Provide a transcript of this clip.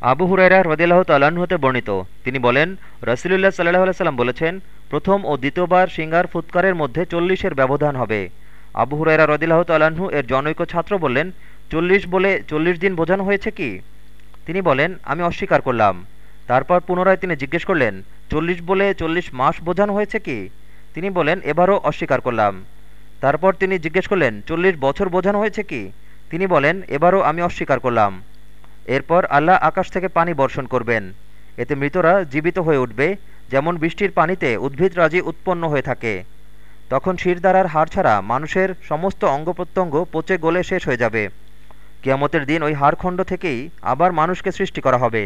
আবু হুরাইরা রদিল্লাহ তাল্লাহ্ন হতে বর্ণিত। তিনি বলেন, রসুলুল্লাহ সাল্লাহ সাল্লাম বলেছেন, প্রথম ও দ্বিতীয়বার সিঙ্গার ফুৎকারের মধ্যে চল্লিশের ব্যবধান হবে। আবু হুরাইরা রদিল্লাহ তাল্লাহ্ন এর জনৈক ছাত্র বললেন, চল্লিশ বলে চল্লিশ দিন বোঝানো হয়েছে কি? তিনি বলেন, আমি অস্বীকার করলাম। তারপর পুনরায় তিনি জিজ্ঞেস করলেন, চল্লিশ বলে চল্লিশ মাস বোঝানো হয়েছে কি? তিনি বলেন, এবারও অস্বীকার করলাম। তারপর তিনি জিজ্ঞেস করলেন, চল্লিশ বছর বোঝানো হয়েছে কি? তিনি বলেন, এবারও আমি অস্বীকার করলাম। এরপর আল্লাহ আকাশ থেকে পানি বর্ষণ করবেন। এতে মৃতরা জীবিত হয়ে উঠবে, যেমন বৃষ্টির পানিতে উদ্ভিদ রাজি উৎপন্ন হয়ে থাকে। তখন শিরদারার হাড় ছাড়া মানুষের সমস্ত অঙ্গ প্রত্যঙ্গ পচে গলে শেষ হয়ে যাবে। কিয়ামতের দিন ওই হাড়খণ্ড থেকেই আবার মানুষকে সৃষ্টি করা হবে।